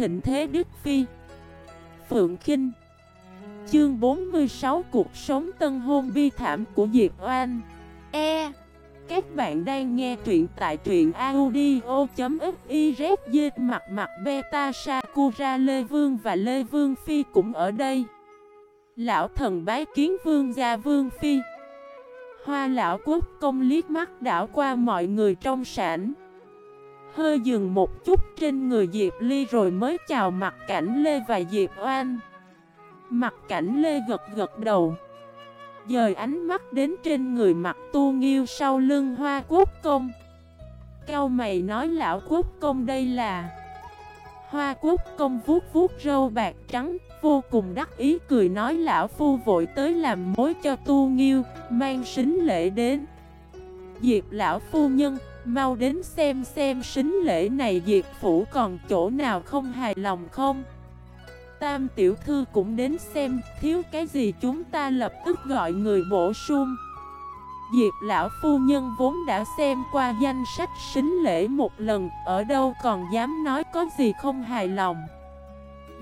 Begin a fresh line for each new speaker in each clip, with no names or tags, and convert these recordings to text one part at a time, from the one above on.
thịnh thế Đức Phi. Phượng Kinh. Chương 46 Cuộc sống tân hôn bi thảm của Diệp Oan E. Các bạn đang nghe truyện tại truyện audio.xyz Mặt mặt beta Sakura Lê Vương và Lê Vương Phi cũng ở đây. Lão thần bái kiến Vương gia Vương Phi. Hoa lão quốc công liếc mắt đảo qua mọi người trong sảnh. Hơi dừng một chút trên người Diệp Ly rồi mới chào mặt cảnh Lê và Diệp Oan Mặt cảnh Lê gật gật đầu. Dời ánh mắt đến trên người mặt tu nghiêu sau lưng hoa quốc công. Cao mày nói lão quốc công đây là. Hoa quốc công vuốt vuốt râu bạc trắng, Vô cùng đắc ý cười nói lão phu vội tới làm mối cho tu nghiêu, Mang sính lễ đến. Diệp lão phu nhân Mau đến xem xem xính lễ này Diệp phủ còn chỗ nào không hài lòng không? Tam tiểu thư cũng đến xem, Thiếu cái gì chúng ta lập tức gọi người bổ sung. Diệp lão phu nhân vốn đã xem qua danh sách xính lễ một lần, Ở đâu còn dám nói có gì không hài lòng.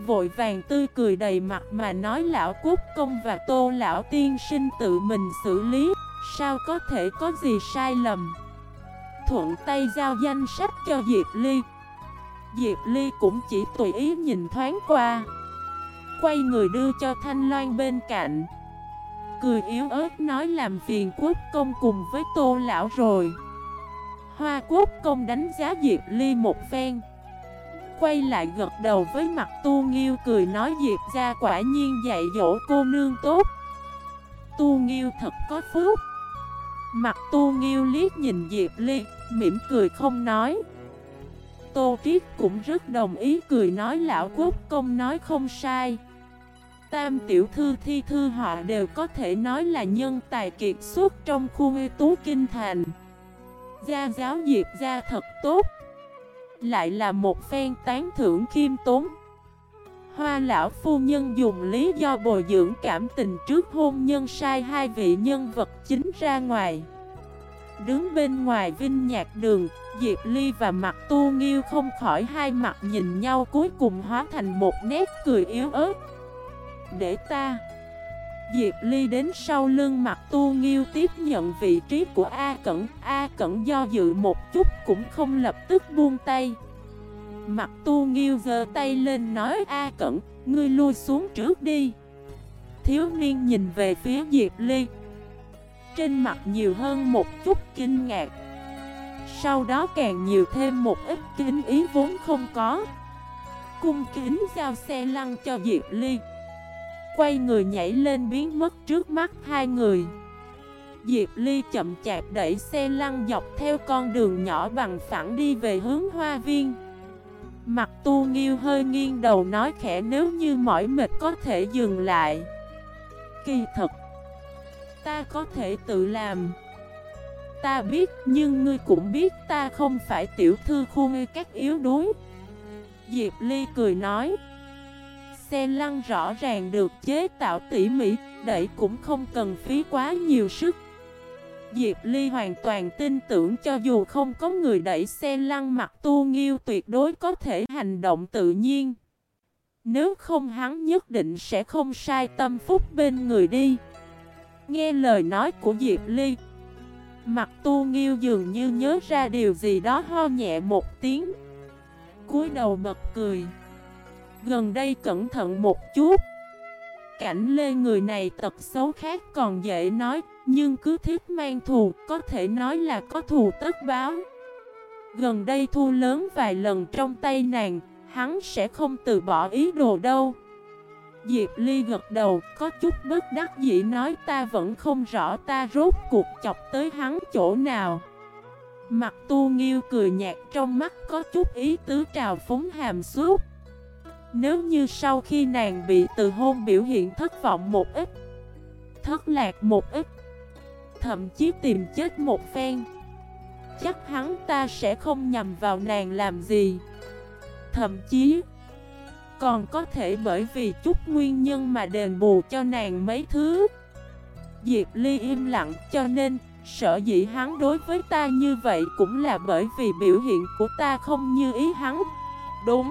Vội vàng tươi cười đầy mặt mà nói lão quốc công và tô lão tiên sinh tự mình xử lý, Sao có thể có gì sai lầm? Thuận tay giao danh sách cho Diệp Ly. Diệp Ly cũng chỉ tùy ý nhìn thoáng qua. Quay người đưa cho Thanh Loan bên cạnh. Cười yếu ớt nói làm phiền quốc công cùng với tô lão rồi. Hoa quốc công đánh giá Diệp Ly một phen. Quay lại gật đầu với mặt tu nghiêu cười nói Diệp ra quả nhiên dạy dỗ cô nương tốt. Tu nghiêu thật có phúc. Mặt tu nghiêu liếc nhìn Diệp Ly. Mỉm cười không nói. Tô Triết cũng rất đồng ý cười nói lão quốc công nói không sai. Tam tiểu thư thi thư họ đều có thể nói là nhân tài kiệt xuất trong khu ngư tú kinh thành. Gia giáo diệp gia thật tốt, Lại là một phen tán thưởng khiêm tốn. Hoa lão phu nhân dùng lý do bồi dưỡng cảm tình trước hôn nhân sai hai vị nhân vật chính ra ngoài. Đứng bên ngoài vinh nhạc đường, Diệp Ly và mặt tu nghiêu không khỏi hai mặt nhìn nhau cuối cùng hóa thành một nét cười yếu ớt. Để ta. Diệp Ly đến sau lưng mặt tu nghiêu tiếp nhận vị trí của A Cẩn. A Cẩn do dự một chút cũng không lập tức buông tay. Mặt tu nghiêu giơ tay lên nói A Cẩn Ngươi lui xuống trước đi. Thiếu niên nhìn về phía Diệp Ly trên mặt nhiều hơn một chút kinh ngạc. Sau đó càng nhiều thêm một ít kính ý vốn không có. Cung kính giao xe lăn cho Diệp Ly. Quay người nhảy lên biến mất trước mắt hai người. Diệp Ly chậm chạp đẩy xe lăn dọc theo con đường nhỏ bằng phẳng đi về hướng hoa viên. Mặt tu nghiêu hơi nghiêng đầu nói khẽ, nếu như mỏi mệt có thể dừng lại. Kỳ thật Ta có thể tự làm Ta biết, nhưng ngươi cũng biết ta không phải tiểu thư khu ngư các yếu đuối Diệp Ly cười nói, Xe lăn rõ ràng được chế tạo tỉ mỉ, Đẩy cũng không cần phí quá nhiều sức Diệp Ly hoàn toàn tin tưởng cho dù không có người đẩy xe lăn mặt tu nghiêu tuyệt đối có thể hành động tự nhiên. Nếu không hắn nhất định sẽ không sai tâm phúc bên người đi. Nghe lời nói của Diệp Ly. Mặt tu nghiêu dường như nhớ ra điều gì đó ho nhẹ một tiếng. cúi đầu bật cười. Gần đây cẩn thận một chút. Cảnh lê người này tật xấu khác còn dễ nói nhưng cứ thiết mang thù, có thể nói là có thù tất báo. Gần đây thu lớn vài lần trong tay nàng, hắn sẽ không từ bỏ ý đồ đâu. Diệp Ly gật đầu, có chút bất đắc dĩ nói ta vẫn không rõ ta rốt cuộc chọc tới hắn chỗ nào. Mặt tu nghiêu cười nhạt trong mắt có chút ý tứ trào phúng hàm suốt. Nếu như sau khi nàng bị từ hôn biểu hiện thất vọng một ít, thất lạc một ít, Thậm chí tìm chết một phen Chắc hắn ta sẽ không nhầm vào nàng làm gì Thậm chí còn có thể bởi vì chút nguyên nhân mà đền bù cho nàng mấy thứ. Diệp Ly im lặng, cho nên Sợ dĩ hắn đối với ta như vậy cũng là bởi vì biểu hiện của ta không như ý hắn. Đúng,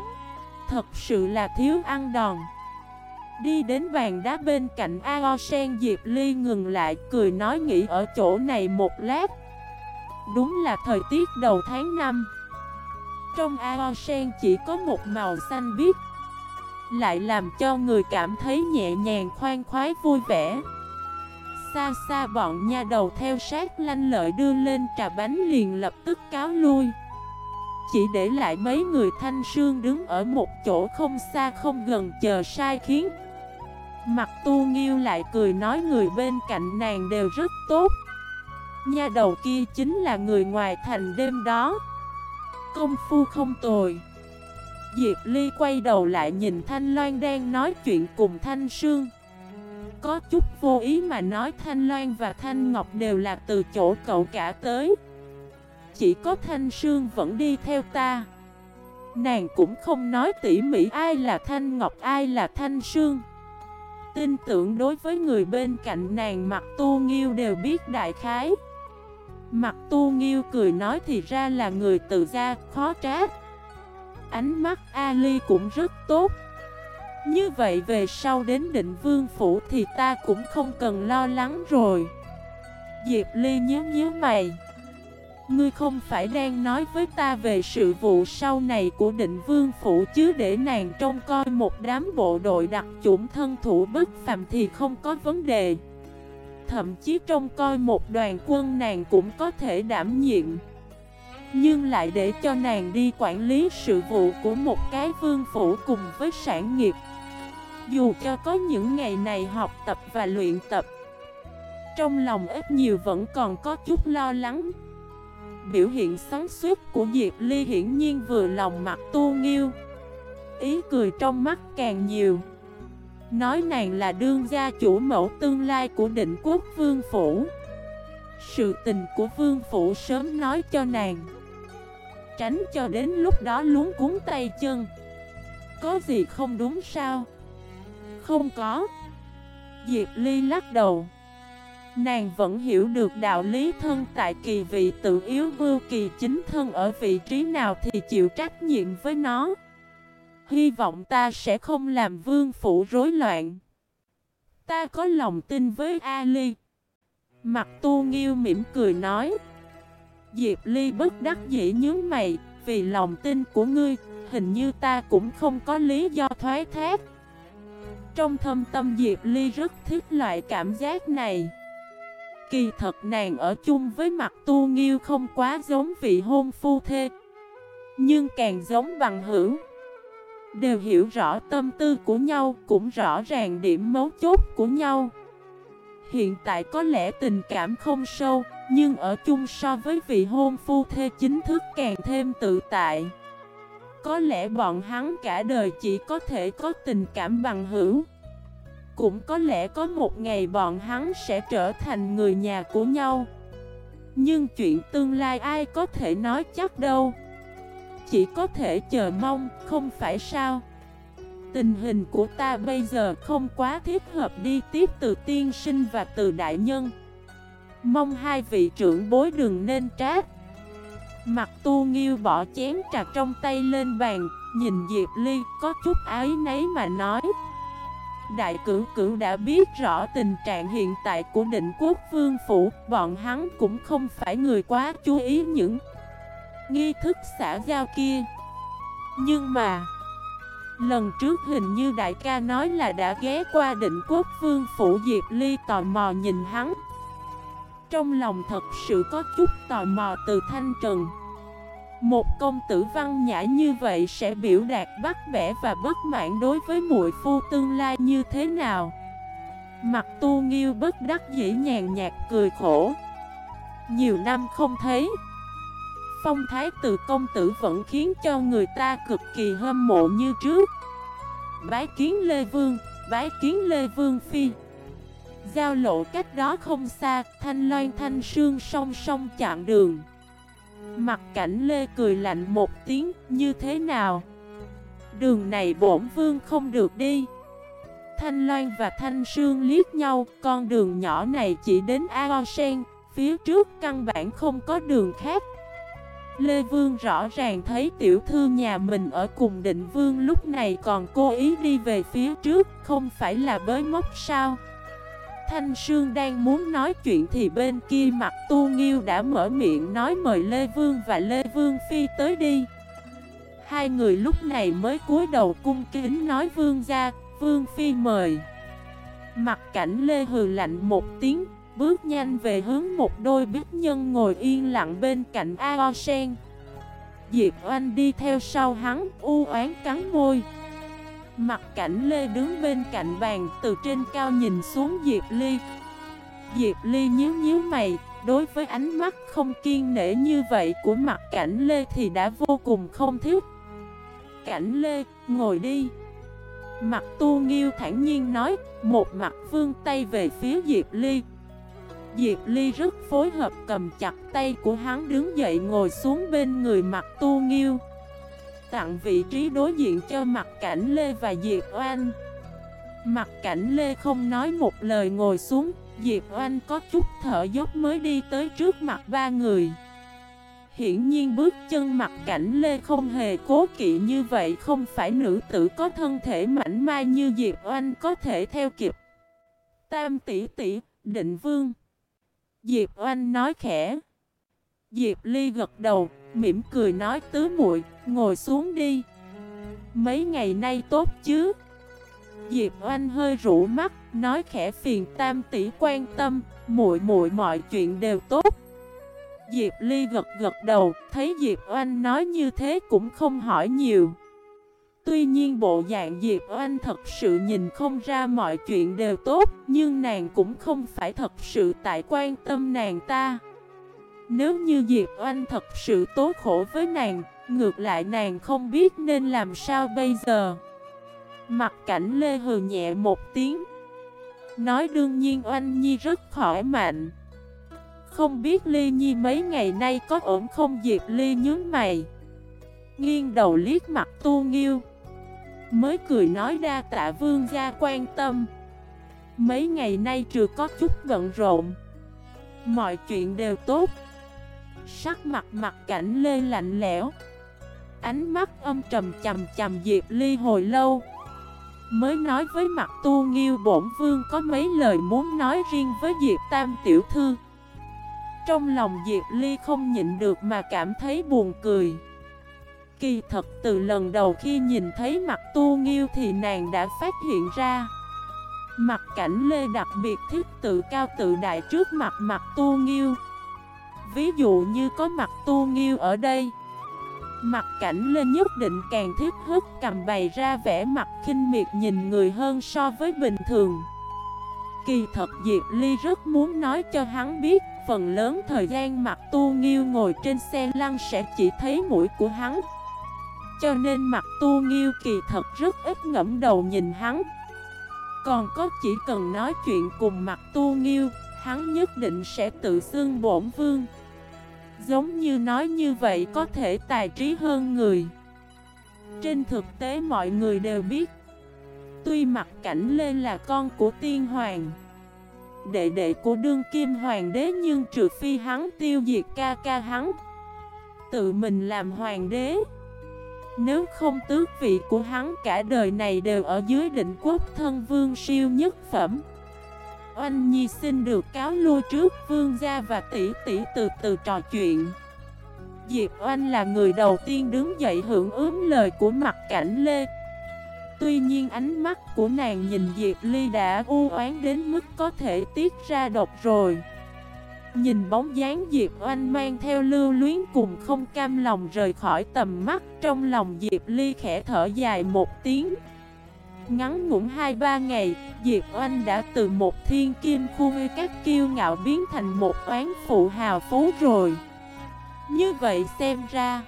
Thật sự là thiếu ăn đòn. Đi đến bàn đá bên cạnh Ao Sen, Diệp Ly ngừng lại, cười nói nghỉ ở chỗ này một lát. Đúng là thời tiết đầu tháng 5 Trong Ao Sen chỉ có một màu xanh biếc. Lại làm cho người cảm thấy nhẹ nhàng, khoan khoái, vui vẻ. Xa xa bọn nha đầu theo sát lanh lợi đưa lên trà bánh liền lập tức cáo lui. Chỉ để lại mấy người thanh sương đứng ở một chỗ không xa không gần chờ sai khiến. Mặt tu nghiêu lại cười nói người bên cạnh nàng đều rất tốt. Nha đầu kia chính là người ngoài thành đêm đó. Công phu không tồi. Diệp Ly quay đầu lại nhìn Thanh Loan đang nói chuyện cùng Thanh Sương. Có chút vô ý mà nói Thanh Loan và Thanh Ngọc đều là từ chỗ cậu cả tới. Chỉ có Thanh Sương vẫn đi theo ta. Nàng cũng không nói tỉ mỉ ai là Thanh Ngọc, ai là Thanh Sương. Tin tưởng đối với người bên cạnh nàng mặt tu nghiêu đều biết đại khái. Mặt tu nghiêu cười nói thì ra là người tự gia, khó trách. Ánh mắt Ali cũng rất tốt. Như vậy về sau đến định vương phủ thì ta cũng không cần lo lắng rồi. Diệp Ly nhớ nhớ mày. Ngươi không phải đang nói với ta về sự vụ sau này của định vương phủ chứ để nàng trông coi một đám bộ đội đặc chủng thân thủ bất phàm thì không có vấn đề. Thậm chí trông coi một đoàn quân nàng cũng có thể đảm nhiệm. Nhưng lại để cho nàng đi quản lý sự vụ của một cái vương phủ cùng với sản nghiệp. Dù cho có những ngày này học tập và luyện tập, Trong lòng ít nhiều vẫn còn có chút lo lắng. Biểu hiện sáng suốt của Diệp Ly hiển nhiên vừa lòng mặt tu nghiêu. Ý cười trong mắt càng nhiều. Nói nàng là đương gia chủ mẫu tương lai của định quốc vương phủ. Sự tình của vương phủ sớm nói cho nàng. Tránh cho đến lúc đó luống cuốn tay chân Có gì không đúng sao Không có Diệp Ly lắc đầu Nàng vẫn hiểu được đạo lý thân tại kỳ vị tự yếu vưu kỳ chính thân ở vị trí nào thì chịu trách nhiệm với nó. Hy vọng ta sẽ không làm vương phủ rối loạn. Ta có lòng tin với Ali. Mặt tu nghiêu mỉm cười nói. Diệp Ly bất đắc dĩ nhớ mày, vì lòng tin của ngươi, hình như ta cũng không có lý do thoái thác. Trong thâm tâm Diệp Ly rất thích loại cảm giác này. Kỳ thật nàng ở chung với mặt tu nghiêu không quá giống vị hôn phu thê Nhưng càng giống bằng hữu Đều hiểu rõ tâm tư của nhau Cũng rõ ràng điểm mấu chốt của nhau Hiện tại có lẽ tình cảm không sâu nhưng ở chung so với vị hôn phu thê chính thức càng thêm tự tại. Có lẽ bọn hắn cả đời chỉ có thể có tình cảm bằng hữu. Cũng có lẽ có một ngày bọn hắn sẽ trở thành người nhà của nhau. Nhưng chuyện tương lai ai có thể nói chắc đâu. Chỉ có thể chờ mong, không phải sao? Tình hình của ta bây giờ không quá thiết hợp đi tiếp từ tiên sinh và từ đại nhân. Mong hai vị trưởng bối đừng nên trách. Mặt tu nghiêu bỏ chén trà trong tay lên bàn, Nhìn Diệp Ly, có chút ái nấy mà nói. Đại cửu cửu đã biết rõ tình trạng hiện tại của định quốc vương phủ, Bọn hắn cũng không phải người quá chú ý những nghi thức xã giao kia. Nhưng mà, Lần trước hình như đại ca nói là đã ghé qua định quốc vương phủ, Diệp Ly tò mò nhìn hắn. Trong lòng thật sự có chút tò mò từ thanh trần. Một công tử văn nhã như vậy sẽ biểu đạt bắt bẻ và bất mãn đối với muội phu tương lai như thế nào? Mặt tu nghiêu bất đắc dĩ nhàn nhạt cười khổ. Nhiều năm không thấy. Phong thái từ công tử vẫn khiến cho người ta cực kỳ hâm mộ như trước. Bái kiến Lê Vương, bái kiến Lê Vương Phi. Giao lộ cách đó không xa, thanh loan thanh sương song song chặn đường Mặt cảnh Lê cười lạnh một tiếng, như thế nào? Đường này bổn vương không được đi Thanh Loan và Thanh Sương liếc nhau Con đường nhỏ này chỉ đến Ao Sen Phía trước căn bản không có đường khác Lê Vương rõ ràng thấy tiểu thư nhà mình ở cùng định vương lúc này còn cố ý đi về phía trước, không phải là bới móc sao? Thanh Sương đang muốn nói chuyện thì bên kia mặt tu nghiêu đã mở miệng nói mời Lê Vương và Lê Vương Phi tới đi. Hai người lúc này mới cúi đầu cung kính nói Vương ra, Vương Phi mời. Mặt cảnh Lê hừ lạnh một tiếng, bước nhanh về hướng một đôi bích nhân ngồi yên lặng bên cạnh A Sen. Diệp Oanh đi theo sau hắn, u oán cắn môi. Mặt cảnh Lê đứng bên cạnh bàn từ trên cao nhìn xuống Diệp Ly. Diệp Ly nhíu nhíu mày Đối với ánh mắt không kiên nể như vậy của mặt cảnh Lê thì đã vô cùng không thích Cảnh Lê, ngồi đi. Mặt tu nghiêu thản nhiên nói Một mặt vương tay về phía Diệp Ly. Diệp Ly rất phối hợp cầm chặt tay của hắn đứng dậy ngồi xuống bên người mặt tu nghiêu. Tặng vị trí đối diện cho mặt cảnh Lê và Diệp Oanh. Mặt cảnh Lê không nói một lời ngồi xuống Diệp Oanh có chút thở dốc mới đi tới trước mặt ba người. Hiển nhiên bước chân mặt cảnh Lê không hề cố kỵ như vậy Không phải nữ tử có thân thể mảnh mai như Diệp Oanh có thể theo kịp. Tam tỷ tỷ, định vương. Diệp Oanh nói khẽ. Diệp Ly gật đầu, mỉm cười nói tứ muội ngồi xuống đi. Mấy ngày nay tốt chứ? Diệp Oanh hơi rũ mắt, nói khẽ phiền tam tỷ quan tâm, muội muội mọi chuyện đều tốt. Diệp Ly gật gật đầu, thấy Diệp Oanh nói như thế cũng không hỏi nhiều. Tuy nhiên bộ dạng Diệp Oanh thật sự nhìn không ra mọi chuyện đều tốt, nhưng nàng cũng không phải thật sự tại quan tâm nàng ta. Nếu như Diệp Oanh thật sự tố khổ với nàng, ngược lại nàng không biết nên làm sao bây giờ. Mặt cảnh Lê hừ nhẹ một tiếng. Nói đương nhiên Oanh Nhi rất khỏi mạnh. Không biết Ly Nhi mấy ngày nay có ổn không Diệp Ly nhớ mày. Nghiêng đầu liếc mặt tu nghiêu. Mới cười nói đa tạ vương gia quan tâm. Mấy ngày nay trừ có chút bận rộn. Mọi chuyện đều tốt. Sắc mặt mặt cảnh lê lạnh lẽo. Ánh mắt âm trầm chầm chầm Diệp Ly hồi lâu. Mới nói với mặt tu nghiêu bổn vương có mấy lời muốn nói riêng với Diệp Tam Tiểu Thư. Trong lòng Diệp Ly không nhịn được mà cảm thấy buồn cười. Kỳ thật từ lần đầu khi nhìn thấy mặt tu nghiêu thì nàng đã phát hiện ra. Mặt cảnh Lê đặc biệt thích tự cao tự đại trước mặt mặt tu nghiêu. Ví dụ như có mặt tu nghiêu ở đây. Mặt cảnh lên nhất định càng thiết hức, cầm bày ra vẻ mặt khinh miệt nhìn người hơn so với bình thường. Kỳ thật Diệp Ly rất muốn nói cho hắn biết, Phần lớn thời gian mặt tu nghiêu ngồi trên xe lăn sẽ chỉ thấy mũi của hắn. Cho nên mặt tu nghiêu kỳ thật rất ít ngẫm đầu nhìn hắn. Còn có chỉ cần nói chuyện cùng mặt tu nghiêu Hắn nhất định sẽ tự xưng bổn vương. Giống như nói như vậy có thể tài trí hơn người. Trên thực tế mọi người đều biết, Tuy mặt cảnh lên là con của tiên hoàng, Đệ đệ của đương kim hoàng đế Nhưng trừ phi hắn tiêu diệt ca ca hắn, Tự mình làm hoàng đế. Nếu không tước vị của hắn cả đời này đều ở dưới định quốc thân vương siêu nhất phẩm. Oanh Nhi xin được cáo lui trước, vương gia và tỷ tỷ từ từ trò chuyện. Diệp Oanh là người đầu tiên đứng dậy hưởng ứng lời của mặt cảnh Lê. Tuy nhiên ánh mắt của nàng nhìn Diệp Ly đã u oán đến mức có thể tiết ra độc rồi. Nhìn bóng dáng Diệp Oanh mang theo lưu luyến cùng không cam lòng rời khỏi tầm mắt, Trong lòng Diệp Ly khẽ thở dài một tiếng. Ngắn ngủn 2-3 ngày, Diệp Oanh đã từ một thiên kim khu các kiêu ngạo biến thành một oán phụ hào phú rồi. Như vậy xem ra,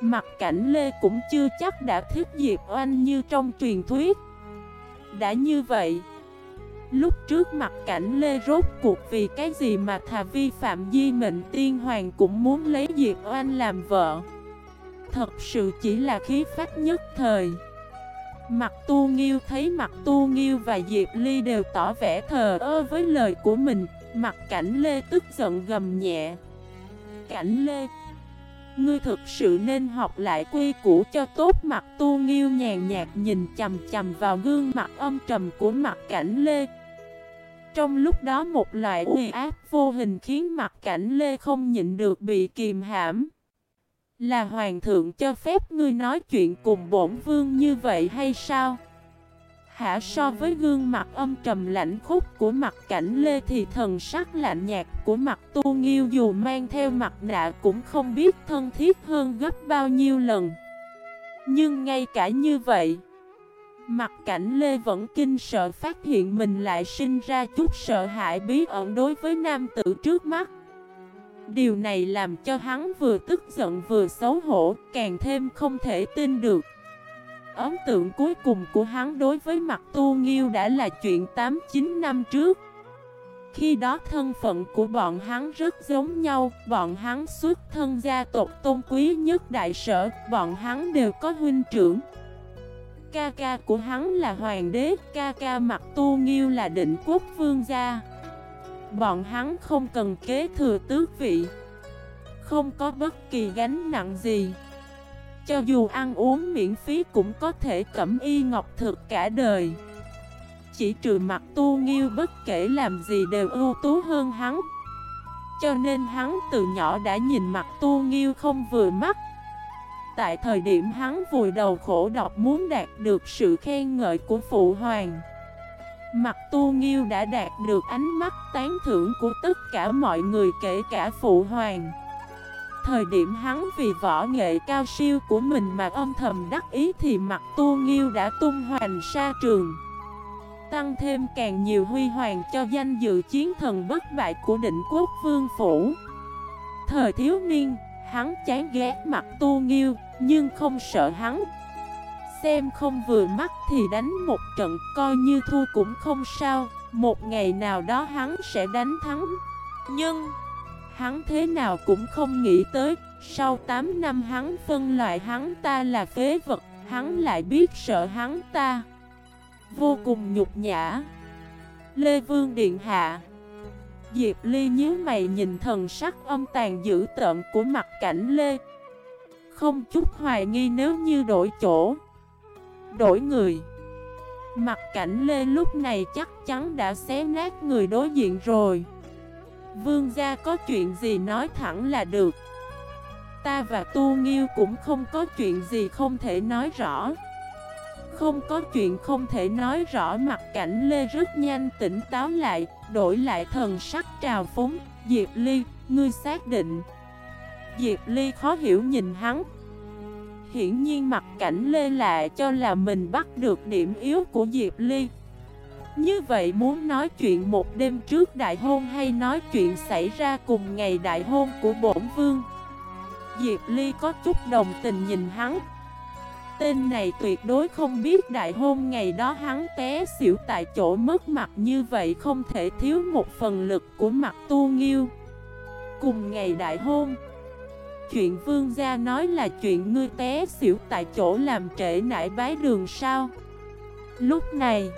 mặt cảnh Lê cũng chưa chắc đã thích Diệp Oanh như trong truyền thuyết. Đã như vậy, lúc trước mặt cảnh Lê rốt cuộc vì cái gì mà thà vi phạm di mệnh tiên hoàng cũng muốn lấy Diệp Oanh làm vợ. Thật sự chỉ là khí phách nhất thời. Mặt tu nghiêu thấy mặt tu nghiêu và Diệp Ly đều tỏ vẻ thờ ơ với lời của mình. Mặt cảnh Lê tức giận gầm nhẹ. Cảnh Lê, Ngươi thực sự nên học lại quy củ cho tốt. Mặt tu nghiêu nhàn nhạt nhìn chầm chầm vào gương mặt âm trầm của mặt cảnh lê. Trong lúc đó một loại uy ác vô hình khiến mặt cảnh lê không nhịn được bị kìm hãm. Là hoàng thượng cho phép ngươi nói chuyện cùng bổn vương như vậy hay sao? Hả so với gương mặt âm trầm lạnh khúc của mặt cảnh lê thì thần sắc lạnh nhạt của mặt tu nghiêu dù mang theo mặt nạ cũng không biết thân thiết hơn gấp bao nhiêu lần. Nhưng ngay cả như vậy, mặt cảnh lê vẫn kinh sợ phát hiện mình lại sinh ra chút sợ hãi bí ẩn đối với nam tử trước mắt. Điều này làm cho hắn vừa tức giận vừa xấu hổ, càng thêm không thể tin được. Ấn tượng cuối cùng của hắn đối với mặt tu nghiêu đã là chuyện 8-9 năm trước. Khi đó thân phận của bọn hắn rất giống nhau Bọn hắn xuất thân gia tộc tôn quý nhất đại sở Bọn hắn đều có huynh trưởng. Ca ca của hắn là hoàng đế Ca ca mặt tu nghiêu là định quốc vương gia. Bọn hắn không cần kế thừa tước vị. Không có bất kỳ gánh nặng gì. Cho dù ăn uống miễn phí cũng có thể cẩm y ngọc thực cả đời. Chỉ trừ mặt tu nghiêu bất kể làm gì đều ưu tú hơn hắn. Cho nên hắn từ nhỏ đã nhìn mặt tu nghiêu không vừa mắt. Tại thời điểm hắn vùi đầu khổ đọc muốn đạt được sự khen ngợi của phụ hoàng Mặt tu nghiêu đã đạt được ánh mắt tán thưởng của tất cả mọi người kể cả phụ hoàng. Thời điểm hắn vì võ nghệ cao siêu của mình mà âm thầm đắc ý thì mặt tu nghiêu đã tung hoành sa trường Tăng thêm càng nhiều huy hoàng cho danh dự chiến thần bất bại của định quốc vương phủ. Thời thiếu niên, hắn chán ghét mặt tu nghiêu, nhưng không sợ hắn. Xem không vừa mắt thì đánh một trận, coi như thua cũng không sao. Một ngày nào đó hắn sẽ đánh thắng. Nhưng... Hắn thế nào cũng không nghĩ tới, Sau 8 năm hắn phân loại hắn ta là phế vật, Hắn lại biết sợ hắn ta. Vô cùng nhục nhã. Lê Vương Điện Hạ. Diệp Ly nhíu mày nhìn thần sắc âm tàn dữ tợn của mặt cảnh Lê. Không chút hoài nghi nếu như đổi chỗ. Đổi người. Mặt cảnh Lê lúc này chắc chắn đã xé nát người đối diện rồi. Vương gia có chuyện gì nói thẳng là được. Ta và Tu Nghiêu cũng không có chuyện gì không thể nói rõ. Không có chuyện không thể nói rõ mặt cảnh Lê rất nhanh tỉnh táo lại Đổi lại thần sắc trào phúng. Diệp Ly, ngươi xác định. Diệp Ly khó hiểu nhìn hắn Hiển nhiên mặt cảnh Lê lạ cho là mình bắt được điểm yếu của Diệp Ly. Như vậy muốn nói chuyện một đêm trước đại hôn hay nói chuyện xảy ra cùng ngày đại hôn của bổn vương? Diệp Ly có chút đồng tình nhìn hắn. Tên này tuyệt đối không biết đại hôn ngày đó hắn té xỉu tại chỗ mất mặt như vậy không thể thiếu một phần lực của mặt tu nghiêu. Cùng ngày đại hôn Chuyện vương gia nói là chuyện ngươi té xỉu tại chỗ làm trễ nải bái đường sao? Lúc này,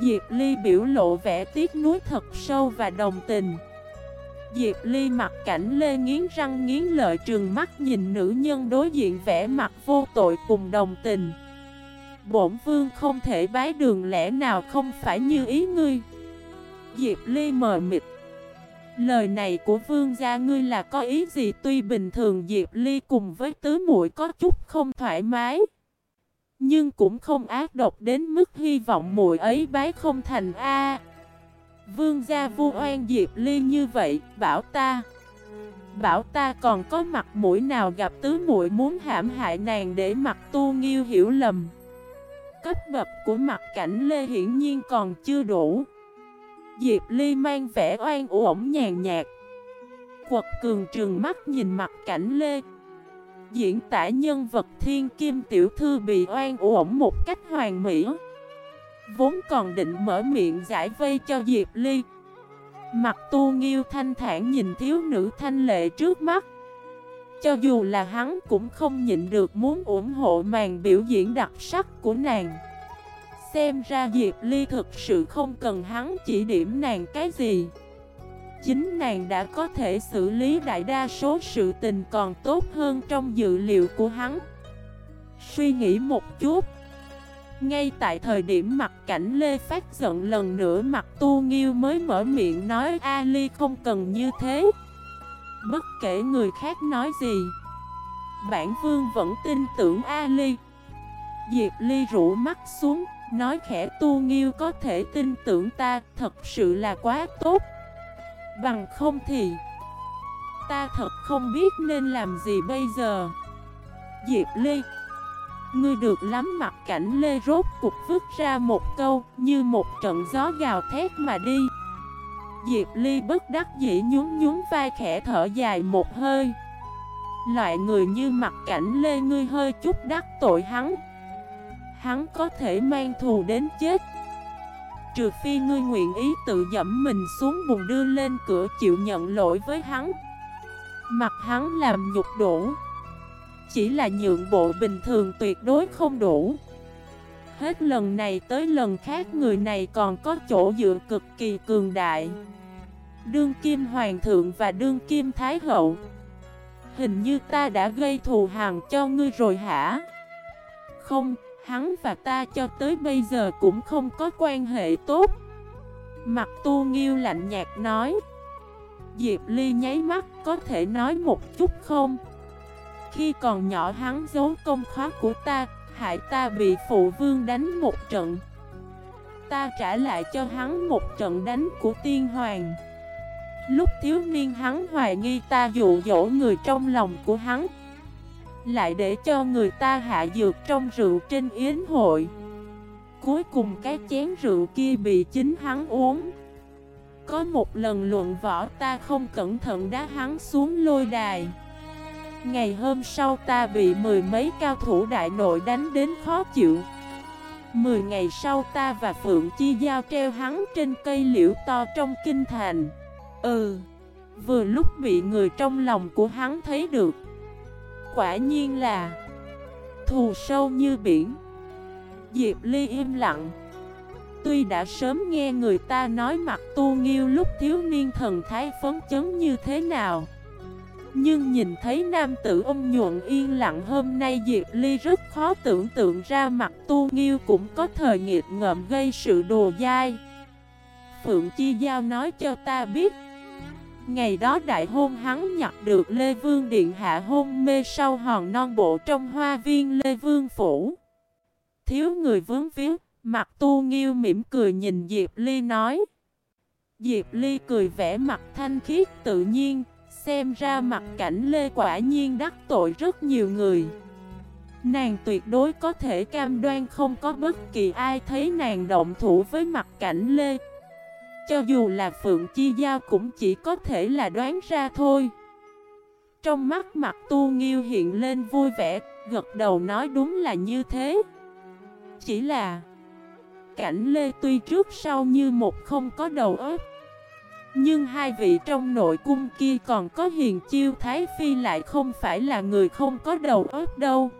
Diệp Ly biểu lộ vẻ tiếc nuối thật sâu và đồng tình. Diệp Ly mặt cảnh lê nghiến răng nghiến lợi trường mắt nhìn nữ nhân đối diện vẻ mặt vô tội cùng đồng tình. Bổn vương không thể bái đường lẽ nào không phải như ý ngươi. Diệp Ly mờ mịt Lời này của vương gia ngươi là có ý gì? Tuy bình thường Diệp Ly cùng với tứ muội có chút không thoải mái nhưng cũng không ác độc đến mức hy vọng muội ấy bái không thành A. Vương gia vu oan Diệp Ly như vậy, bảo ta Bảo ta còn có mặt mũi nào gặp tứ muội muốn hãm hại nàng để mặt tu nghiêu hiểu lầm? Cấp bậc của mặt cảnh Lê hiển nhiên còn chưa đủ. Diệp Ly mang vẻ oan uổng nhàn nhạt. Quật cường trường mắt nhìn mặt cảnh Lê. Diễn tả nhân vật thiên kim tiểu thư bị oan uổng một cách hoàn mỹ. Vốn còn định mở miệng giải vây cho Diệp Ly. Mặt tu nghiêu thanh thản nhìn thiếu nữ thanh lệ trước mắt. Cho dù là hắn cũng không nhịn được muốn ủng hộ màn biểu diễn đặc sắc của nàng. Xem ra Diệp Ly thực sự không cần hắn chỉ điểm nàng cái gì. Chính nàng đã có thể xử lý đại đa số sự tình còn tốt hơn trong dự liệu của hắn. Suy nghĩ một chút. Ngay tại thời điểm mặt cảnh Lê phát giận lần nữa mặt tu nghiêu mới mở miệng nói Ali không cần như thế. Bất kể người khác nói gì, Bản vương vẫn tin tưởng Ali Diệp Ly rũ mắt xuống. Nói khẽ, tu nghiêu có thể tin tưởng ta, Thật sự là quá tốt. Bằng không thì, Ta thật không biết nên làm gì bây giờ. Diệp Ly, Ngươi được lắm mặt cảnh Lê rốt cục vứt ra một câu Như một trận gió gào thét mà đi. Diệp Ly bất đắc dĩ nhún nhún vai khẽ thở dài một hơi. Loại người như mặt cảnh Lê ngươi hơi chút đắc tội hắn. Hắn có thể mang thù đến chết. Trừ phi ngươi nguyện ý tự dẫm mình xuống bùn đưa lên cửa chịu nhận lỗi với hắn. Mặt hắn làm nhục đủ. Chỉ là nhượng bộ bình thường tuyệt đối không đủ. Hết lần này tới lần khác người này còn có chỗ dựa cực kỳ cường đại. Đương kim hoàng thượng và đương kim thái hậu. Hình như ta đã gây thù hằn cho ngươi rồi hả? Không, Hắn và ta cho tới bây giờ cũng không có quan hệ tốt. Mặt tu nghiêu lạnh nhạt nói. Diệp Ly nháy mắt có thể nói một chút không? Khi còn nhỏ hắn giấu công khóa của ta, Hại ta bị phụ vương đánh một trận. Ta trả lại cho hắn một trận đánh của tiên hoàng. Lúc thiếu niên hắn hoài nghi ta dụ dỗ người trong lòng của hắn lại để cho người ta hạ dược trong rượu trên yến hội. Cuối cùng cái chén rượu kia bị chính hắn uống. Có một lần luận võ ta không cẩn thận đá hắn xuống lôi đài. Ngày hôm sau ta bị mười mấy cao thủ đại nội đánh đến khó chịu. Mười ngày sau ta và Phượng Chi Giao treo hắn trên cây liễu to trong kinh thành. Ừ Vừa lúc bị người trong lòng của hắn thấy được Quả nhiên là Thù sâu như biển. Diệp Ly im lặng. Tuy đã sớm nghe người ta nói mặt tu nghiêu lúc thiếu niên thần thái phấn chấn như thế nào, Nhưng nhìn thấy nam tử ông nhuận yên lặng hôm nay Diệp Ly rất khó tưởng tượng ra mặt tu nghiêu cũng có thời nghiệt ngợm gây sự đồ dai. Phượng Chi Giao nói cho ta biết Ngày đó đại hôn hắn nhặt được Lê Vương Điện Hạ hôn mê sau hòn non bộ trong hoa viên Lê Vương Phủ. Thiếu người vướng víu, mặt tu nghiêu mỉm cười nhìn Diệp Ly nói. Diệp Ly cười vẻ mặt thanh khiết tự nhiên, xem ra mặt cảnh Lê quả nhiên đắc tội rất nhiều người. Nàng tuyệt đối có thể cam đoan không có bất kỳ ai thấy nàng động thủ với mặt cảnh Lê, cho dù là Phượng Chi Giao cũng chỉ có thể là đoán ra thôi. Trong mắt mặt tu nghiêu hiện lên vui vẻ, Gật đầu nói đúng là như thế. Chỉ là, Cảnh Lê tuy trước sau như một không có đầu óc. Nhưng hai vị trong nội cung kia còn có hiền chiêu Thái Phi lại không phải là người không có đầu óc đâu.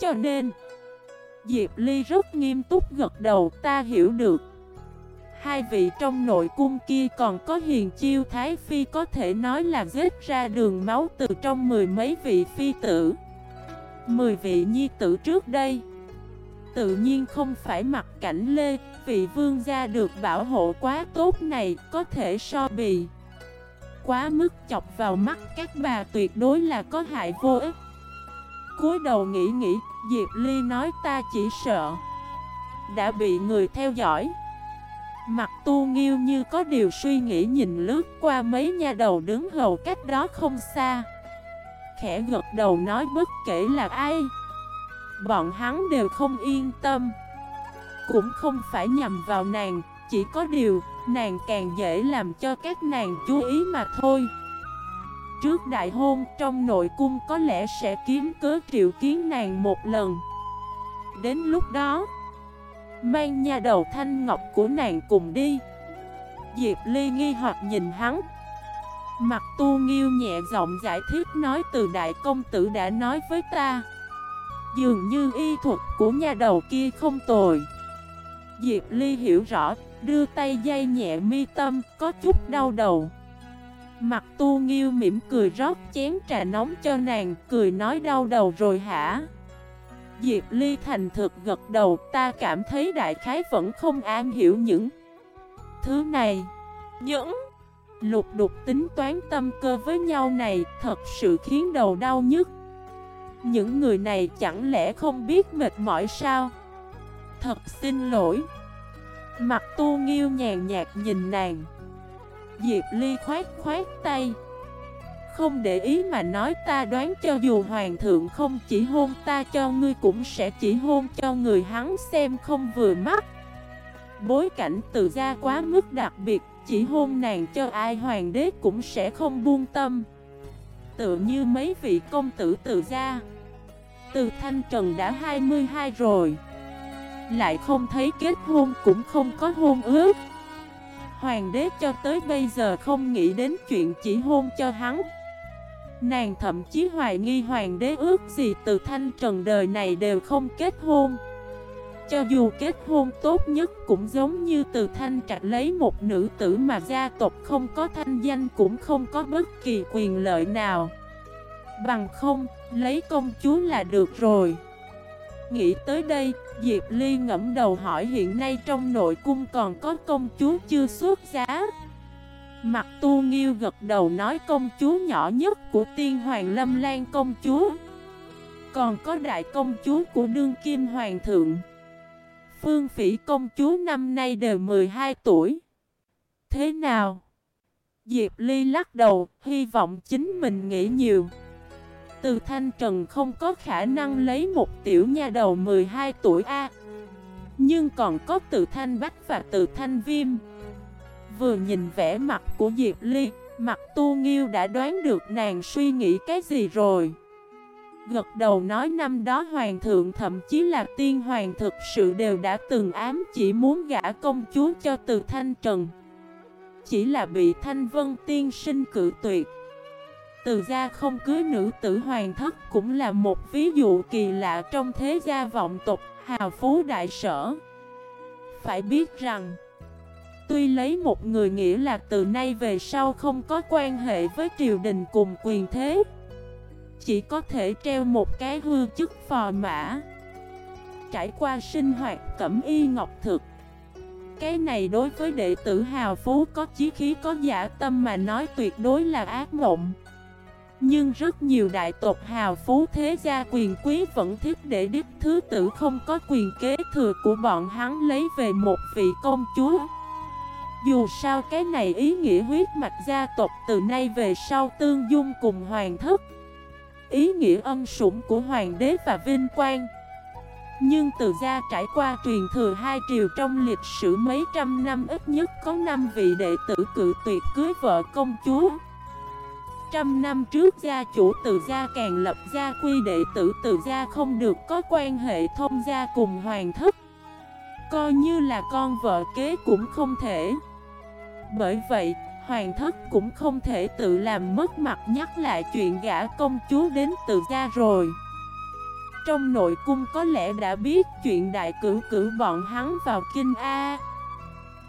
Cho nên, Diệp Ly rất nghiêm túc gật đầu, ta hiểu được. Hai vị trong nội cung kia còn có hiền chiêu Thái Phi có thể nói là giết ra đường máu từ trong mười mấy vị phi tử. Mười vị nhi tử trước đây, Tự nhiên không phải mặt cảnh lê, Vị vương gia được bảo hộ quá tốt này có thể so bì. Quá mức chọc vào mắt các bà tuyệt đối là có hại vô ích. Cúi đầu nghĩ nghĩ, Diệp Ly nói ta chỉ sợ, Đã bị người theo dõi. Mặt tu nghiêu như có điều suy nghĩ nhìn lướt qua mấy nha đầu đứng hầu cách đó không xa. Khẽ gật đầu nói bất kể là ai, Bọn hắn đều không yên tâm. Cũng không phải nhằm vào nàng, Chỉ có điều nàng càng dễ làm cho các nàng chú ý mà thôi. Trước đại hôn, trong nội cung có lẽ sẽ kiếm cớ triệu kiến nàng một lần. Đến lúc đó Mang nha đầu thanh ngọc của nàng cùng đi. Diệp Ly nghi hoặc nhìn hắn. Mặt tu nghiêu nhẹ giọng giải thích nói từ đại công tử đã nói với ta. Dường như y thuật của nhà đầu kia không tồi. Diệp Ly hiểu rõ, Đưa tay dây nhẹ mi tâm, Có chút đau đầu. Mặt tu nghiêu mỉm cười rót chén trà nóng cho nàng, Cười nói đau đầu rồi hả? Diệp Ly thành thực gật đầu, Ta cảm thấy đại khái vẫn không an hiểu những Thứ này. Những Lục đục tính toán tâm cơ với nhau này Thật sự khiến đầu đau nhức. Những người này chẳng lẽ không biết mệt mỏi sao? Thật xin lỗi. Mặt tu nghiêu nhàn nhạt nhìn nàng. Diệp Ly khoát khoát tay. Không để ý mà nói ta đoán cho dù hoàng thượng không chỉ hôn ta cho ngươi cũng sẽ chỉ hôn cho người hắn xem không vừa mắt. Bối cảnh từ gia quá mức đặc biệt, Chỉ hôn nàng cho ai hoàng đế cũng sẽ không buông tâm. Tựa như mấy vị công tử từ gia Từ Thanh Trần đã 22 rồi. Lại không thấy kết hôn cũng không có hôn ước. Hoàng đế cho tới bây giờ không nghĩ đến chuyện chỉ hôn cho hắn. Nàng thậm chí hoài nghi hoàng đế ước gì từ thanh trần đời này đều không kết hôn. Cho dù kết hôn tốt nhất cũng giống như từ thanh trạch lấy một nữ tử mà gia tộc không có thanh danh cũng không có bất kỳ quyền lợi nào. Bằng không, lấy công chúa là được rồi. Nghĩ tới đây, Diệp Ly ngẫm đầu hỏi hiện nay trong nội cung còn có công chúa chưa xuất giá? Mặt tu nghiêu gật đầu nói công chúa nhỏ nhất của tiên hoàng lâm lan công chúa. Còn có đại công chúa của đương kim hoàng thượng. Phương phỉ công chúa năm nay đều 12 tuổi. Thế nào? Diệp Ly lắc đầu, hy vọng chính mình nghĩ nhiều. Từ Thanh Trần không có khả năng lấy một tiểu nha đầu 12 tuổi A. Nhưng còn có từ Thanh Bách và từ Thanh Viêm. Vừa nhìn vẻ mặt của Diệp Ly Mặt tu nghiêu đã đoán được nàng suy nghĩ cái gì rồi. Gật đầu nói năm đó hoàng thượng thậm chí là tiên hoàng thực sự đều đã từng ám chỉ muốn gả công chúa cho từ Thanh Trần. Chỉ là bị Thanh Vân tiên sinh cự tuyệt. Từ gia không cưới nữ tử hoàng thất cũng là một ví dụ kỳ lạ trong thế gia vọng tộc hào phú đại sở. Phải biết rằng, tuy lấy một người nghĩa là từ nay về sau không có quan hệ với triều đình cùng quyền thế, chỉ có thể treo một cái hư chức phò mã. Trải qua sinh hoạt cẩm y ngọc thực, cái này đối với đệ tử hào phú có chí khí có giả tâm mà nói tuyệt đối là ác mộng. Nhưng rất nhiều đại tộc hào phú thế gia quyền quý vẫn thích để đích thứ tử không có quyền kế thừa của bọn hắn lấy về một vị công chúa dù sao cái này ý nghĩa huyết mạch gia tộc từ nay về sau tương dung cùng hoàng thất. Ý nghĩa ân sủng của hoàng đế và vinh quang. Nhưng từ gia trải qua truyền thừa hai triều trong lịch sử mấy trăm năm ít nhất có năm vị đệ tử cự tuyệt cưới vợ công chúa. Trăm năm trước gia chủ từ gia càng lập gia quy đệ tử từ gia không được có quan hệ thông gia cùng hoàng thất. Coi như là con vợ kế cũng không thể. Bởi vậy, hoàng thất cũng không thể tự làm mất mặt nhắc lại chuyện gã công chúa đến từ gia rồi. Trong nội cung có lẽ đã biết chuyện đại cử cử bọn hắn vào kinh A.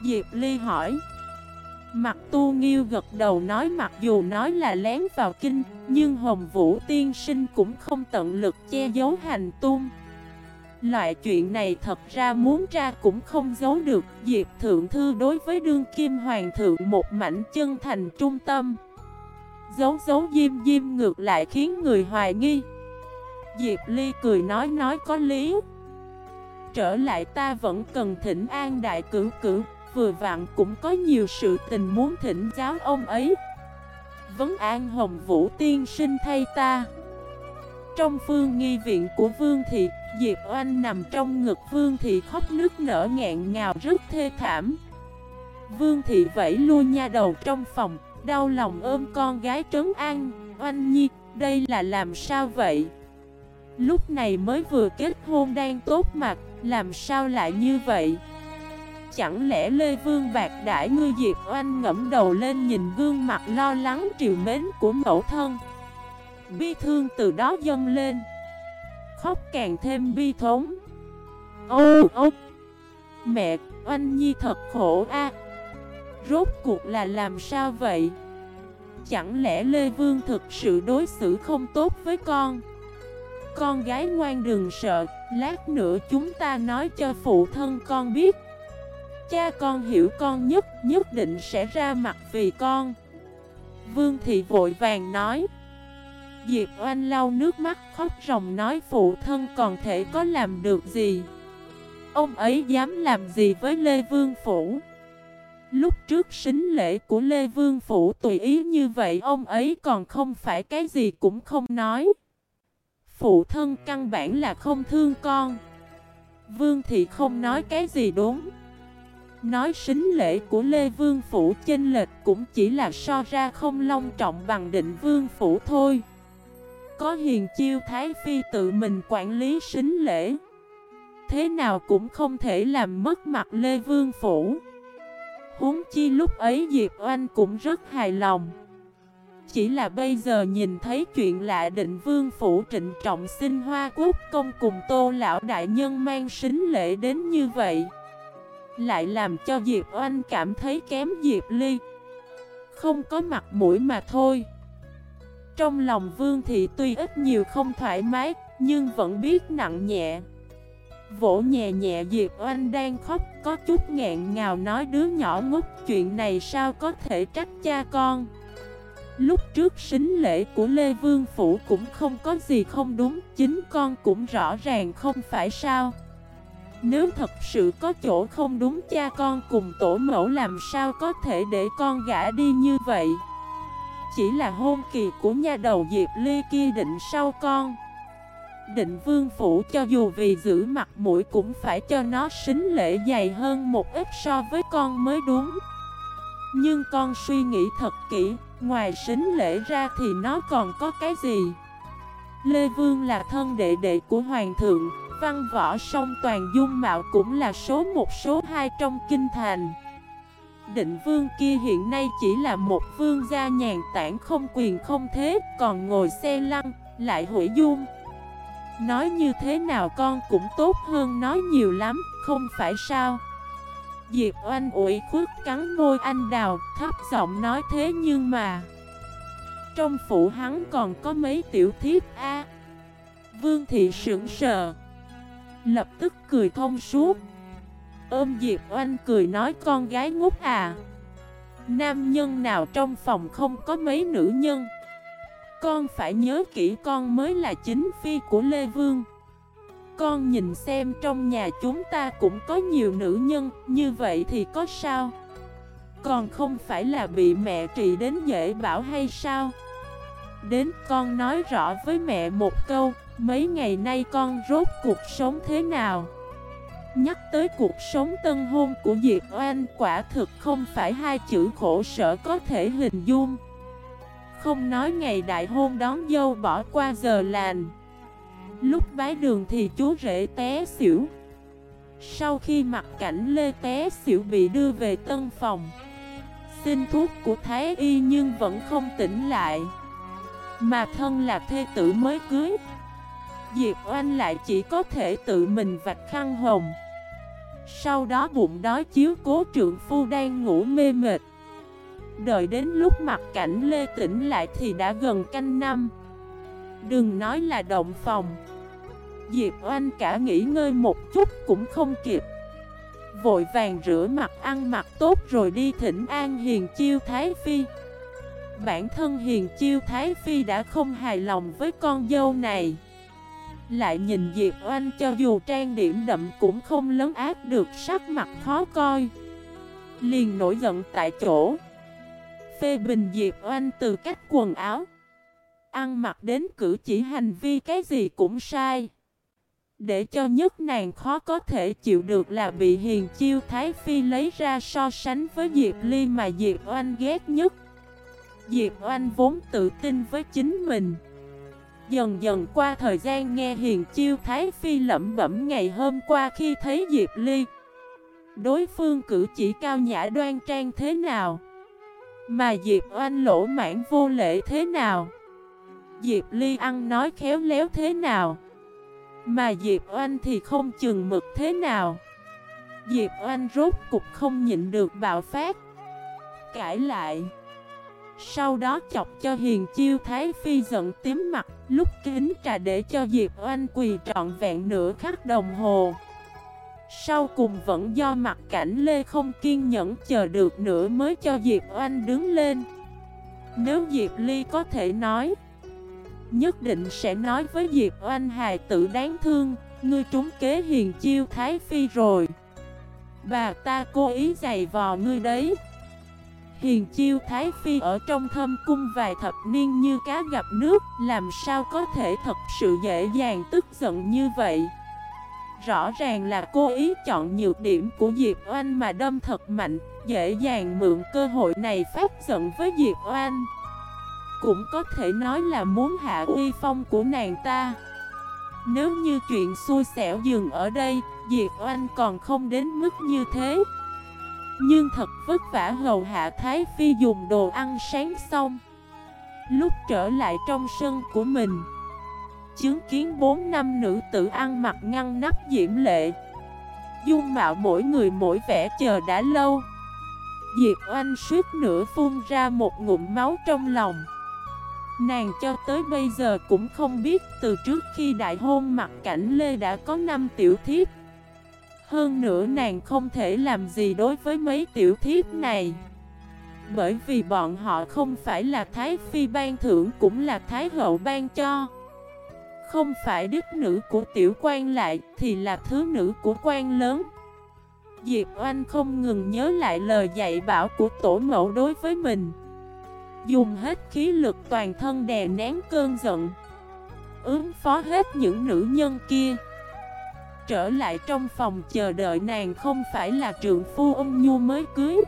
Diệp Ly hỏi. Mặt tu nghiêu gật đầu nói mặc dù nói là lén vào kinh Nhưng Hồng Vũ tiên sinh cũng không tận lực che giấu hành tung. Loại chuyện này thật ra muốn ra cũng không giấu được. Diệp Thượng Thư đối với đương kim hoàng thượng một mảnh chân thành trung tâm. Giấu giấu diêm diêm ngược lại khiến người hoài nghi. Diệp Ly cười nói nói có lý. Trở lại ta vẫn cần thỉnh an đại cử cử vừa vặn cũng có nhiều sự tình muốn thỉnh giáo ông ấy. Vấn an hồng vũ tiên sinh thay ta. Trong phương nghi viện của Vương Thị, Diệp Oanh nằm trong ngực Vương Thị khóc nước nở ngẹn ngào rất thê thảm Vương Thị vẫy lui nha đầu trong phòng, đau lòng ôm con gái trấn an Oanh Nhi, đây là làm sao vậy? Lúc này mới vừa kết hôn đang tốt mặt, làm sao lại như vậy? chẳng lẽ Lê Vương bạc đãi ngươi Diệp Oanh ngẫm đầu lên nhìn gương mặt lo lắng triều mến của mẫu thân Bi thương từ đó dâng lên Khóc càng thêm bi thống. Ô ô Mẹ, Oanh Nhi thật khổ a. Rốt cuộc là làm sao vậy? chẳng lẽ Lê Vương thực sự đối xử không tốt với con? Con gái ngoan đừng sợ Lát nữa chúng ta nói cho phụ thân con biết. Cha con hiểu con nhất Nhất định sẽ ra mặt vì con. Vương thị vội vàng nói. Diệp Oanh lau nước mắt, khóc ròng nói phụ thân còn thể có làm được gì? Ông ấy dám làm gì với Lê Vương Phủ? Lúc trước xính lễ của Lê Vương Phủ tùy ý như vậy, ông ấy còn không phải cái gì cũng không nói. Phụ thân căn bản là không thương con. Vương thị không nói cái gì đúng. Nói xính lễ của Lê Vương Phủ chênh lệch cũng chỉ là so ra không long trọng bằng định Vương Phủ thôi. Có hiền chiêu Thái Phi tự mình quản lý xính lễ. Thế nào cũng không thể làm mất mặt Lê Vương Phủ. Huống chi lúc ấy Diệp Oanh cũng rất hài lòng. Chỉ là bây giờ nhìn thấy chuyện lạ định vương phủ trịnh trọng xin hoa quốc công cùng tô lão đại nhân mang xính lễ đến như vậy, Lại làm cho Diệp Oanh cảm thấy kém Diệp Ly. Không có mặt mũi mà thôi. Trong lòng vương thị tuy ít nhiều không thoải mái, Nhưng vẫn biết nặng nhẹ. Vỗ nhẹ nhẹ Diệp Oanh đang khóc, Có chút nghẹn ngào nói, đứa nhỏ ngốc, Chuyện này sao có thể trách cha con? Lúc trước xính lễ của Lê Vương Phủ cũng không có gì không đúng, Chính con cũng rõ ràng không phải sao. Nếu thật sự có chỗ không đúng, cha con cùng tổ mẫu làm sao có thể để con gã đi như vậy? Chỉ là hôn kỳ của nhà đầu Diệp Ly kia định sau con. Định vương phủ cho dù vì giữ mặt mũi cũng phải cho nó xính lễ dày hơn một ít so với con mới đúng. Nhưng con suy nghĩ thật kỹ, ngoài xính lễ ra thì nó còn có cái gì? Lê Vương là thân đệ đệ của Hoàng thượng, văn võ song toàn dung mạo cũng là số một số hai trong kinh thành. Định vương kia hiện nay chỉ là một vương gia nhàn tản không quyền không thế, còn ngồi xe lăn, lại hủy dung. Nói như thế nào con cũng tốt hơn nói nhiều lắm, không phải sao? Diệp oanh ủi khuất cắn môi anh đào, thấp giọng nói thế nhưng mà. Trong phủ hắn còn có mấy tiểu thiếp a. Vương thị sững sờ Lập tức cười thông suốt. Ôm Diệp oanh cười nói, con gái ngốc à Nam nhân nào trong phòng không có mấy nữ nhân? Con phải nhớ kỹ con mới là chính phi của Lê Vương. Con nhìn xem trong nhà chúng ta cũng có nhiều nữ nhân, Như vậy thì có sao? Còn không phải là bị mẹ trị đến dễ bảo hay sao? Đến con nói rõ với mẹ một câu, Mấy ngày nay con rốt cuộc sống thế nào? Nhắc tới cuộc sống tân hôn của Diệp Oanh quả thực không phải hai chữ khổ sở có thể hình dung. Không nói ngày đại hôn đón dâu bỏ qua giờ lành. Lúc bái đường thì chú rể té xỉu. Sau khi mặt cảnh Lê té xỉu bị đưa về tân phòng. Xin thuốc của Thái Y nhưng vẫn không tỉnh lại. Mà thân là thê tử mới cưới. Diệp Oanh lại chỉ có thể tự mình vạch khăn hồng. Sau đó bụng đói chiếu cố trượng phu đang ngủ mê mệt. Đợi đến lúc mặt cảnh Lê tỉnh lại thì đã gần canh năm. Đừng nói là động phòng. Diệp Oanh cả nghỉ ngơi một chút cũng không kịp. Vội vàng rửa mặt ăn mặc tốt rồi đi thỉnh an Hiền Chiêu Thái Phi. Bản thân Hiền Chiêu Thái Phi đã không hài lòng với con dâu này. Lại nhìn Diệp Oanh cho dù trang điểm đậm cũng không lấn ác được sắc mặt khó coi. Liền nổi giận tại chỗ. Phê bình Diệp Oanh từ cách quần áo. Ăn mặc đến cử chỉ hành vi cái gì cũng sai. Để cho nhất nàng khó có thể chịu được là bị hiền chiêu Thái Phi lấy ra so sánh với Diệp Ly mà Diệp Oanh ghét nhất. Diệp Oanh vốn tự tin với chính mình. Dần dần qua thời gian nghe Hiền Chiêu Thái Phi lẩm bẩm ngày hôm qua khi thấy Diệp Ly Đối phương cử chỉ cao nhã đoan trang thế nào mà Diệp Oanh lỗ mãn vô lễ thế nào? Diệp Ly ăn nói khéo léo thế nào? Mà Diệp Oanh thì không chừng mực thế nào? Diệp Oanh rốt cục không nhịn được bạo phát Cãi lại sau đó chọc cho Hiền Chiêu Thái Phi giận tím mặt, Lúc kính trà để cho Diệp Oanh quỳ trọn vẹn nửa khắc đồng hồ. Sau cùng vẫn do mặt cảnh Lê không kiên nhẫn chờ được nữa mới cho Diệp Oanh đứng lên. Nếu Diệp Ly có thể nói, Nhất định sẽ nói với Diệp Oanh hài tử đáng thương, Ngươi trúng kế hiền chiêu Thái Phi rồi. Bà ta cố ý giày vò ngươi đấy. Hiền chiêu Thái Phi ở trong thâm cung vài thập niên như cá gặp nước, Làm sao có thể thật sự dễ dàng tức giận như vậy? Rõ ràng là cô ý chọn nhược điểm của Diệp Oanh mà đâm thật mạnh, Dễ dàng mượn cơ hội này phát giận với Diệp Oanh. Cũng có thể nói là muốn hạ uy phong của nàng ta. Nếu như chuyện xui xẻo dừng ở đây, Diệp Oanh còn không đến mức như thế. Nhưng thật vất vả hầu hạ Thái Phi dùng đồ ăn sáng xong. Lúc trở lại trong sân của mình, Chứng kiến bốn năm nữ tử ăn mặc ngăn nắp diễm lệ. Dung mạo mỗi người mỗi vẻ chờ đã lâu. Diệp Oanh suýt nữa phun ra một ngụm máu trong lòng. Nàng cho tới bây giờ cũng không biết từ trước khi đại hôn mặt cảnh Lê đã có năm tiểu thiếp hơn nữa nàng không thể làm gì đối với mấy tiểu thiếp này. Bởi vì bọn họ không phải là Thái Phi ban thưởng cũng là Thái Hậu ban cho. Không phải đức nữ của tiểu quan lại thì là thứ nữ của quan lớn. Diệp Oanh không ngừng nhớ lại lời dạy bảo của tổ mẫu đối với mình. Dùng hết khí lực toàn thân đè nén cơn giận. Ứng phó hết những nữ nhân kia. Trở lại trong phòng chờ đợi nàng không phải là trượng phu ôm nhu mới cưới,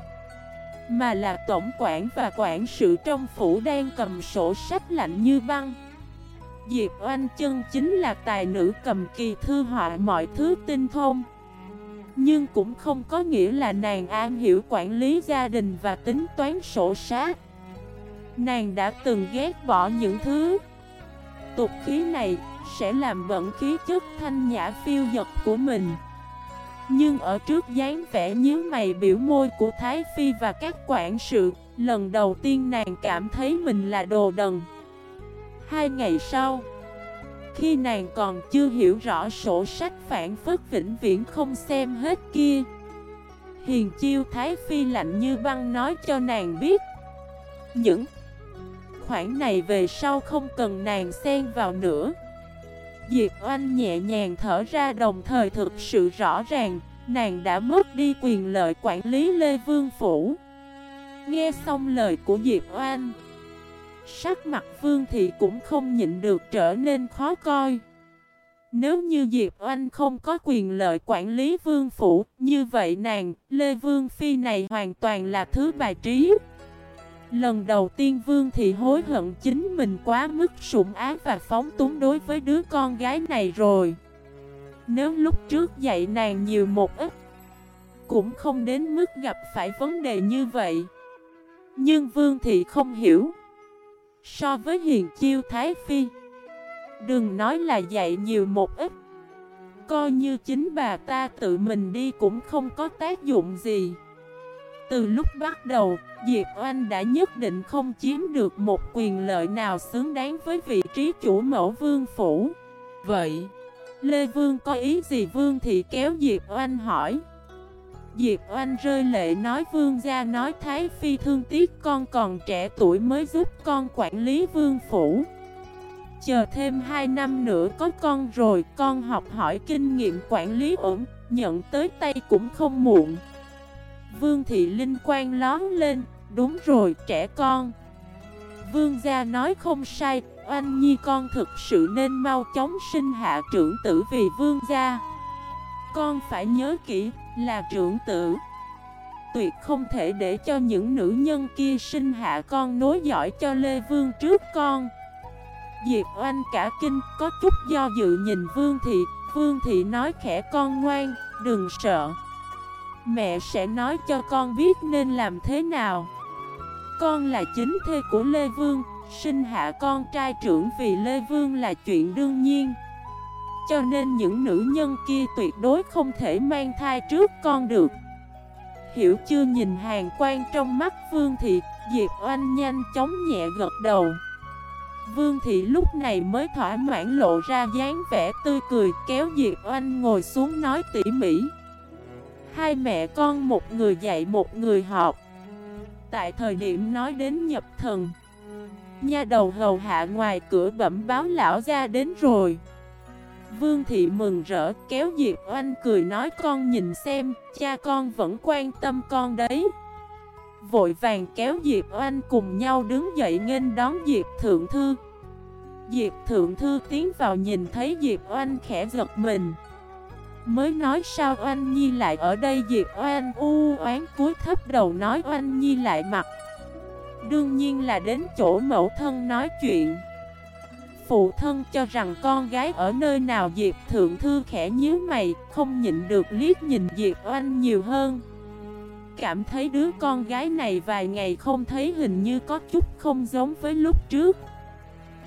Mà là tổng quản và quản sự trong phủ đang cầm sổ sách lạnh như băng. Diệp Oanh chân chính là tài nữ cầm kỳ thư họa mọi thứ tinh thông, Nhưng cũng không có nghĩa là nàng an hiểu quản lý gia đình và tính toán sổ sát Nàng đã từng ghét bỏ những thứ tục khí này sẽ làm bẩn khí chất thanh nhã phiêu dật của mình. Nhưng ở trước dáng vẻ nhíu mày biểu môi của Thái Phi và các quản sự, Lần đầu tiên nàng cảm thấy mình là đồ đần. Hai ngày sau, Khi nàng còn chưa hiểu rõ sổ sách phản phất vĩnh viễn không xem hết kia, Hiền chiêu Thái Phi lạnh như băng nói cho nàng biết, Những khoản này về sau không cần nàng xen vào nữa. Diệp Oanh nhẹ nhàng thở ra đồng thời thực sự rõ ràng Nàng đã mất đi quyền lợi quản lý Lê Vương Phủ. Nghe xong lời của Diệp Oanh Sắc mặt Vương Thị cũng không nhịn được trở nên khó coi. Nếu như Diệp Oanh không có quyền lợi quản lý Vương Phủ Như vậy nàng, Lê Vương Phi này hoàn toàn là thứ bài trí. Lần đầu tiên Vương Thị hối hận chính mình quá mức sủng ái và phóng túng đối với đứa con gái này rồi. Nếu lúc trước dạy nàng nhiều một ít, Cũng không đến mức gặp phải vấn đề như vậy. Nhưng Vương Thị không hiểu. So với Hiền Chiêu Thái Phi, Đừng nói là dạy nhiều một ít, Coi như chính bà ta tự mình đi cũng không có tác dụng gì từ lúc bắt đầu, Diệp Oanh đã nhất định không chiếm được một quyền lợi nào xứng đáng với vị trí chủ mẫu vương phủ. Vậy, Lê Vương có ý gì Vương thì kéo Diệp Oanh hỏi. Diệp Oanh rơi lệ nói Vương gia nói Thái Phi thương tiếc con còn trẻ tuổi mới giúp con quản lý vương phủ. Chờ thêm 2 năm nữa có con rồi con học hỏi kinh nghiệm quản lý ổn, nhận tới tay cũng không muộn. Vương thị linh quan lón lên, đúng rồi trẻ con. Vương gia nói không sai, anh nhi con thực sự nên mau chóng sinh hạ trưởng tử vì vương gia. Con phải nhớ kỹ là trưởng tử. Tuyệt không thể để cho những nữ nhân kia sinh hạ con nối dõi cho Lê Vương trước con. Diệp oanh cả kinh có chút do dự nhìn Vương thị. Vương thị nói khẽ con ngoan, đừng sợ. Mẹ sẽ nói cho con biết nên làm thế nào. Con là chính thê của Lê Vương, Sinh hạ con trai trưởng vì Lê Vương là chuyện đương nhiên. Cho nên những nữ nhân kia tuyệt đối không thể mang thai trước con được. Hiểu chưa nhìn hàng quan trong mắt Vương Thị, Diệp Oanh nhanh chóng nhẹ gật đầu. Vương Thị lúc này mới thỏa mãn lộ ra dáng vẻ tươi cười, Kéo Diệp Oanh ngồi xuống nói tỉ mỉ. Hai mẹ con một người dạy một người học. Tại thời điểm nói đến nhập thần, Nha đầu hầu hạ ngoài cửa bẩm báo lão ra đến rồi. Vương thị mừng rỡ, kéo Diệp Oanh cười nói, con nhìn xem, Cha con vẫn quan tâm con đấy. Vội vàng kéo Diệp Oanh cùng nhau đứng dậy nghênh đón Diệp Thượng Thư. Diệp Thượng Thư tiến vào nhìn thấy Diệp Oanh khẽ giật mình. Mới nói sao Oanh Nhi lại ở đây Diệp Oanh u oán cúi thấp đầu nói Oanh Nhi lại mặt. Đương nhiên là đến chỗ mẫu thân nói chuyện. Phụ thân cho rằng con gái ở nơi nào Diệp Thượng Thư khẽ nhíu mày, Không nhịn được liếc nhìn Diệp Oanh nhiều hơn. Cảm thấy đứa con gái này vài ngày không thấy hình như có chút không giống với lúc trước.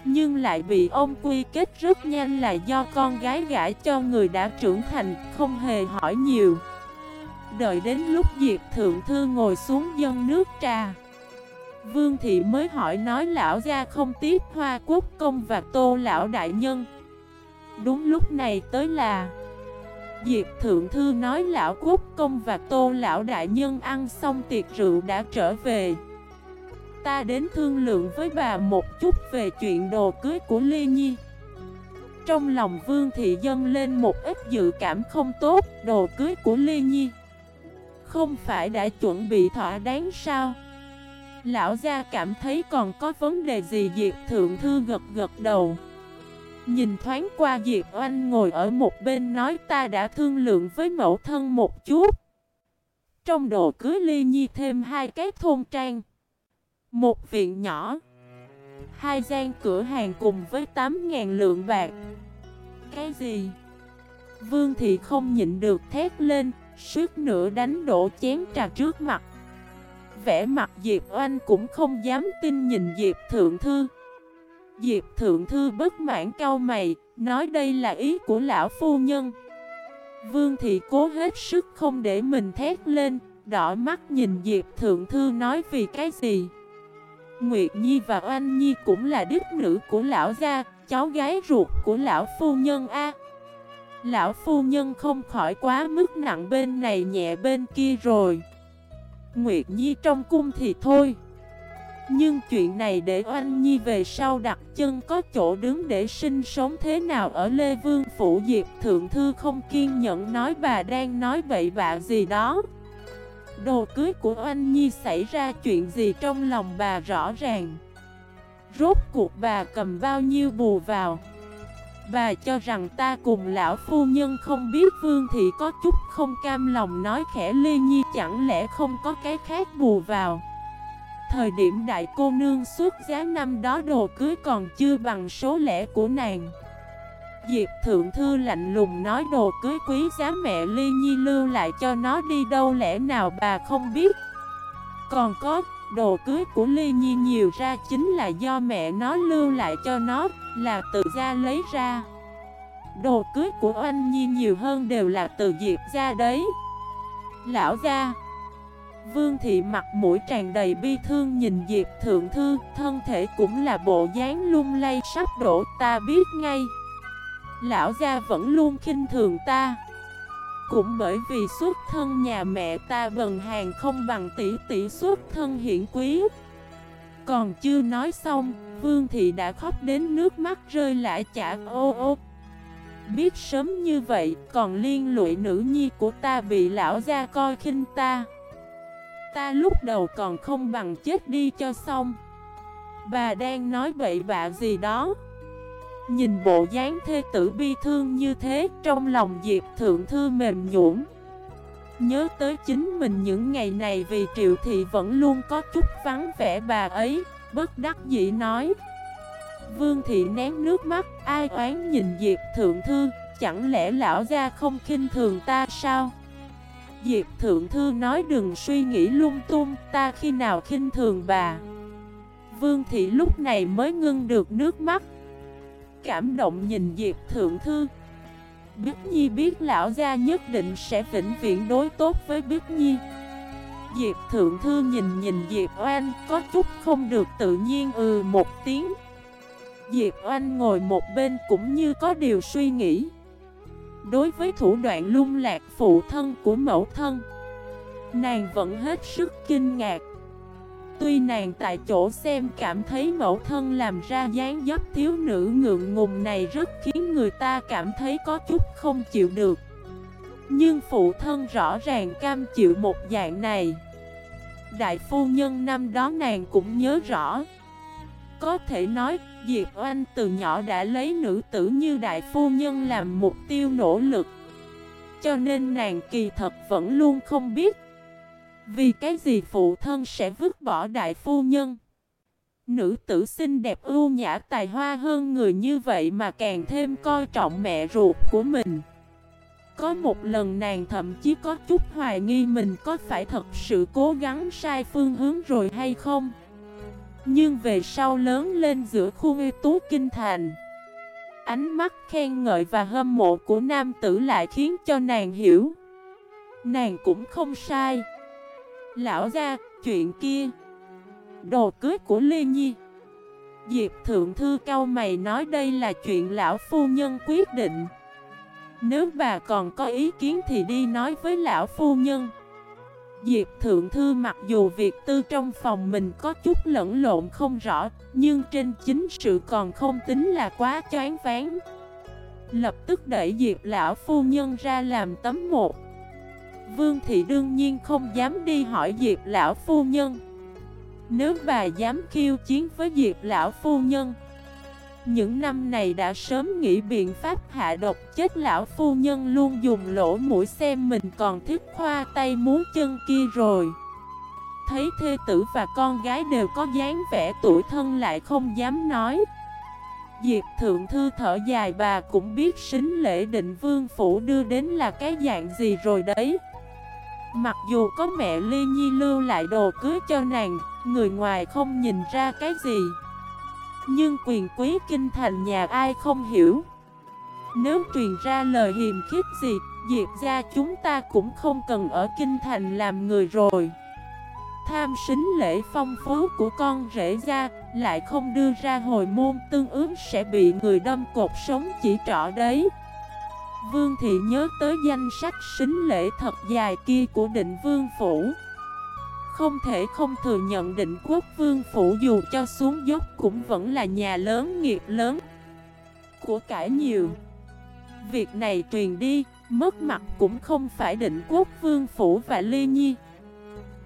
Nhưng lại bị ông quy kết rất nhanh là do con gái gãi cho người đã trưởng thành, Không hề hỏi nhiều. Đợi đến lúc Diệp Thượng Thư ngồi xuống dân nước trà. Vương thị mới hỏi nói lão gia không tiếp hoa quốc công và tô lão đại nhân. Đúng lúc này tới là, Diệp Thượng Thư nói lão quốc công và tô lão đại nhân ăn xong tiệc rượu đã trở về. Ta đến thương lượng với bà một chút về chuyện đồ cưới của Lê Nhi. Trong lòng Vương Thị Dân lên một ít dự cảm không tốt, Đồ cưới của Lê Nhi. Không phải đã chuẩn bị thỏa đáng sao? Lão gia cảm thấy còn có vấn đề gì Diệp Thượng Thư gật gật đầu. Nhìn thoáng qua Diệp Oanh ngồi ở một bên nói ta đã thương lượng với mẫu thân một chút. Trong đồ cưới ly nhi thêm hai cái thôn trang. Một viện nhỏ. Hai gian cửa hàng cùng với 8.000 lượng bạc. Cái gì? Vương thị không nhịn được thét lên Suốt nửa đánh đổ chén trà trước mặt. Vẽ mặt Diệp Oanh cũng không dám tin nhìn Diệp Thượng Thư. Diệp Thượng Thư bất mãn cau mày, nói đây là ý của lão phu nhân. Vương Thị cố hết sức không để mình thét lên, đỏ mắt nhìn Diệp Thượng Thư nói vì cái gì? Nguyệt Nhi và Oanh Nhi cũng là đức nữ của lão gia, cháu gái ruột của lão phu nhân A. Lão phu nhân không khỏi quá mức nặng bên này nhẹ bên kia rồi. Nguyệt Nhi trong cung thì thôi. Nhưng chuyện này để Oanh Nhi về sau đặt chân có chỗ đứng để sinh sống thế nào ở Lê Vương Phủ Diệp Thượng Thư không kiên nhẫn nói bà đang nói bậy bạ gì đó. Đồ cưới của Oanh Nhi xảy ra chuyện gì trong lòng bà rõ ràng? Rốt cuộc bà cầm bao nhiêu bù vào? Bà cho rằng ta cùng lão phu nhân không biết Vương Thị có chút không cam lòng nói khẽ Lê Nhi chẳng lẽ không có cái khác bù vào? Thời điểm đại cô nương xuất giá năm đó đồ cưới còn chưa bằng số lẻ của nàng. Diệp Thượng Thư lạnh lùng nói đồ cưới quý giá mẹ Ly Nhi lưu lại cho nó đi đâu lẽ nào bà không biết? Còn có, đồ cưới của Ly Nhi nhiều ra chính là do mẹ nó lưu lại cho nó, là tự gia lấy ra. Đồ cưới của anh Nhi nhiều hơn đều là từ Diệp ra đấy. Lão gia, Vương thị mặt mũi tràn đầy bi thương nhìn Diệp Thượng Thư, Thân thể cũng là bộ dáng lung lay sắp đổ, ta biết ngay. Lão gia vẫn luôn khinh thường ta. Cũng bởi vì xuất thân nhà mẹ ta bần hàng không bằng tỷ tỷ xuất thân hiển quý. Còn chưa nói xong, Vương thị đã khóc đến nước mắt rơi lại chả. Ô ô. Biết sớm như vậy, còn liên lụy nữ nhi của ta bị lão gia coi khinh ta. Ta lúc đầu còn không bằng chết đi cho xong. Bà đang nói bậy bạ gì đó. Nhìn bộ dáng thê tử bi thương như thế, Trong lòng Diệp Thượng Thư mềm nhũn. Nhớ tới chính mình những ngày này vì Triệu Thị vẫn luôn có chút vắng vẻ bà ấy, Bất đắc dĩ nói. Vương thị nén nước mắt, Ai oán nhìn Diệp Thượng Thư, Chẳng lẽ lão gia không khinh thường ta sao? Diệp Thượng Thư nói đừng suy nghĩ lung tung, Ta khi nào khinh thường bà? Vương thị lúc này mới ngưng được nước mắt Cảm động nhìn Diệp Thượng Thư. Biết Nhi biết lão gia nhất định sẽ vĩnh viễn đối tốt với biết Nhi. Diệp Thượng Thư nhìn nhìn Diệp Oanh, có chút không được tự nhiên ừ một tiếng. Diệp Oanh ngồi một bên cũng như có điều suy nghĩ. Đối với thủ đoạn lung lạc phụ thân của mẫu thân, Nàng vẫn hết sức kinh ngạc. Tuy nàng tại chỗ xem cảm thấy mẫu thân làm ra dáng dấp thiếu nữ ngượng ngùng này rất khiến người ta cảm thấy có chút không chịu được. Nhưng phụ thân rõ ràng cam chịu một dạng này. Đại phu nhân năm đó nàng cũng nhớ rõ. Có thể nói, Diệp Oanh từ nhỏ đã lấy nữ tử như đại phu nhân làm mục tiêu nỗ lực. Cho nên nàng kỳ thật vẫn luôn không biết vì cái gì phụ thân sẽ vứt bỏ đại phu nhân? Nữ tử xinh đẹp ưu nhã tài hoa hơn người như vậy mà càng thêm coi trọng mẹ ruột của mình. Có một lần nàng thậm chí có chút hoài nghi mình có phải thật sự cố gắng sai phương hướng rồi hay không. Nhưng về sau lớn lên giữa khu ngư tú kinh thành, Ánh mắt khen ngợi và hâm mộ của nam tử lại khiến cho nàng hiểu. Nàng cũng không sai. Lão ra, chuyện kia. Đồ cưới của Lê Nhi. Diệp Thượng Thư cao mày nói đây là chuyện lão phu nhân quyết định. Nếu bà còn có ý kiến thì đi nói với lão phu nhân. Diệp Thượng Thư mặc dù việc tư trong phòng mình có chút lẫn lộn không rõ Nhưng trên chính sự còn không tính là quá choáng ván Lập tức đẩy Diệp Lão Phu Nhân ra làm tấm một. Vương Thị đương nhiên không dám đi hỏi Diệp Lão Phu Nhân. Nếu bà dám khiêu chiến với Diệp Lão Phu Nhân, những năm này đã sớm nghĩ biện pháp hạ độc chết lão phu nhân luôn dùng lỗ mũi xem mình còn thích khoa tay muốn chân kia rồi. Thấy thê tử và con gái đều có dáng vẻ tuổi thân lại không dám nói. Diệp Thượng Thư thở dài, bà cũng biết xính lễ định vương phủ đưa đến là cái dạng gì rồi đấy. Mặc dù có mẹ Ly Nhi lưu lại đồ cưới cho nàng, Người ngoài không nhìn ra cái gì. Nhưng quyền quý kinh thành nhà ai không hiểu. Nếu truyền ra lời hiềm khích gì Diệp ra chúng ta cũng không cần ở kinh thành làm người rồi. Tham xính lễ phong phú của con rể ra Lại không đưa ra hồi môn tương ứng sẽ bị người đâm cột sống chỉ trọ đấy. Vương thị nhớ tới danh sách xính lễ thật dài kia của định vương phủ. Không thể không thừa nhận định quốc vương phủ dù cho xuống dốc cũng vẫn là nhà lớn nghiệp lớn Của cải nhiều. Việc này truyền đi, mất mặt cũng không phải định quốc vương phủ và ly nhi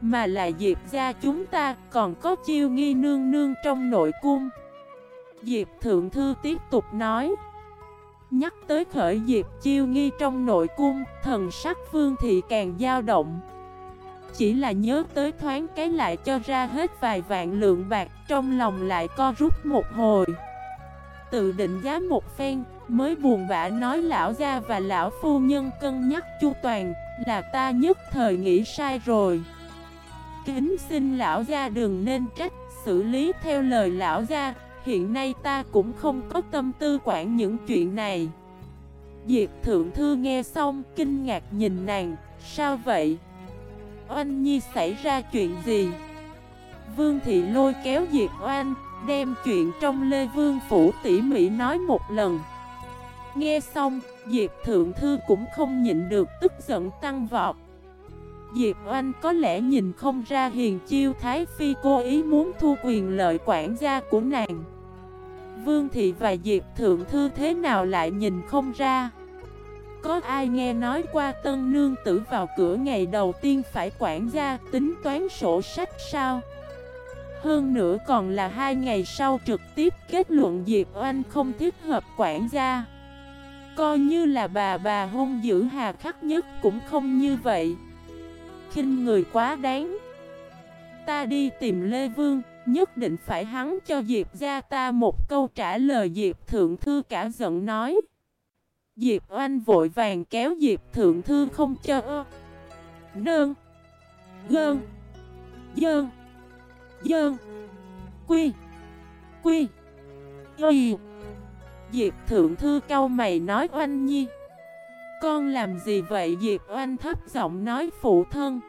Mà là Diệp gia chúng ta còn có chiêu nghi nương nương trong nội cung. Diệp Thượng Thư tiếp tục nói Nhắc tới khởi Diệp chiêu nghi trong nội cung, Thần sắc vương thị càng dao động. Chỉ là nhớ tới thoáng cái lại cho ra hết vài vạn lượng bạc, Trong lòng lại co rút một hồi. Tự định giá một phen, Mới buồn bã nói lão gia và lão phu nhân cân nhắc chu toàn, Là ta nhất thời nghĩ sai rồi. Kính xin lão gia đừng nên trách, Xử lý theo lời lão gia Hiện nay ta cũng không có tâm tư quản những chuyện này Diệp Thượng Thư nghe xong kinh ngạc nhìn nàng Sao vậy? Oanh Nhi xảy ra chuyện gì? Vương Thị lôi kéo Diệp Oanh, đem chuyện trong Lê Vương Phủ tỉ mỉ nói một lần. Nghe xong, Diệp Thượng Thư cũng không nhịn được tức giận tăng vọt. Diệp Oanh có lẽ nhìn không ra hiền chiêu Thái Phi cố ý muốn thu quyền lợi quản gia của nàng. Vương Thị và Diệp Thượng Thư thế nào lại nhìn không ra? Có ai nghe nói qua tân nương tử vào cửa ngày đầu tiên phải quản gia tính toán sổ sách sao? Hơn nữa còn là hai ngày sau trực tiếp kết luận Diệp Oanh không thích hợp quản gia Coi như là bà bà hung dữ hà khắc nhất cũng không như vậy khinh người quá đáng Ta đi tìm Lê Vương Nhất định phải hắn cho Diệp ra ta một câu trả lời Diệp Thượng Thư cả giận nói. Diệp Oanh vội vàng kéo Diệp Thượng Thư không cho ơ. Nơn. Gơn. Dơn. Dơn. Quy. Quy. Y. Diệp Thượng Thư cau mày nói Oanh Nhi. Con làm gì vậy? Diệp Oanh thấp giọng nói phụ thân.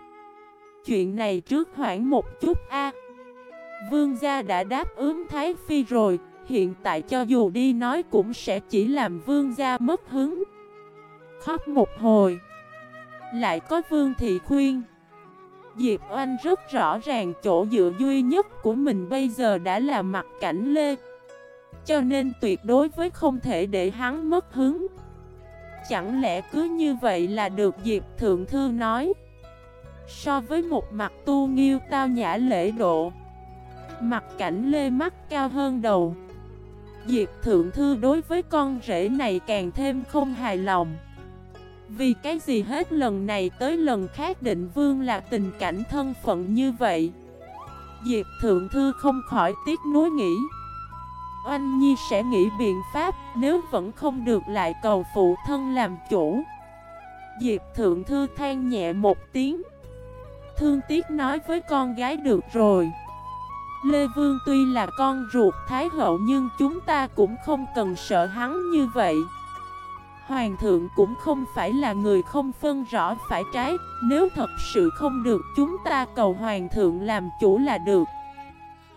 Chuyện này trước hoãn một chút a. Vương gia đã đáp ứng Thái Phi rồi, Hiện tại cho dù đi nói cũng sẽ chỉ làm vương gia mất hứng. Khóc một hồi. Lại có vương thị khuyên. Diệp Oanh rất rõ ràng chỗ dựa duy nhất của mình bây giờ đã là mặt cảnh Lê. Cho nên tuyệt đối với không thể để hắn mất hứng. Chẳng lẽ cứ như vậy là được Diệp Thượng Thư nói? So với một mặt tu nghiêu tao nhã lễ độ Mặt cảnh Lê mắt cao hơn đầu. Diệp Thượng Thư đối với con rể này càng thêm không hài lòng. Vì cái gì hết lần này tới lần khác định vương là tình cảnh thân phận như vậy? Diệp Thượng Thư không khỏi tiếc nuối nghĩ. Oanh Nhi sẽ nghĩ biện pháp, Nếu vẫn không được lại cầu phụ thân làm chủ. Diệp Thượng Thư than nhẹ một tiếng. Thương tiếc nói với con gái được rồi. Lê Vương tuy là con ruột Thái Hậu nhưng chúng ta cũng không cần sợ hắn như vậy. Hoàng thượng cũng không phải là người không phân rõ phải trái. Nếu thật sự không được chúng ta cầu Hoàng thượng làm chủ là được.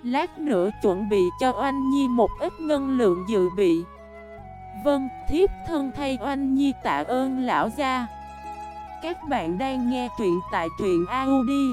Lát nữa chuẩn bị cho Oanh Nhi một ít ngân lượng dự bị. Vâng, thiếp thân thay Oanh Nhi tạ ơn lão gia. Các bạn đang nghe truyện tại truyện audio.fif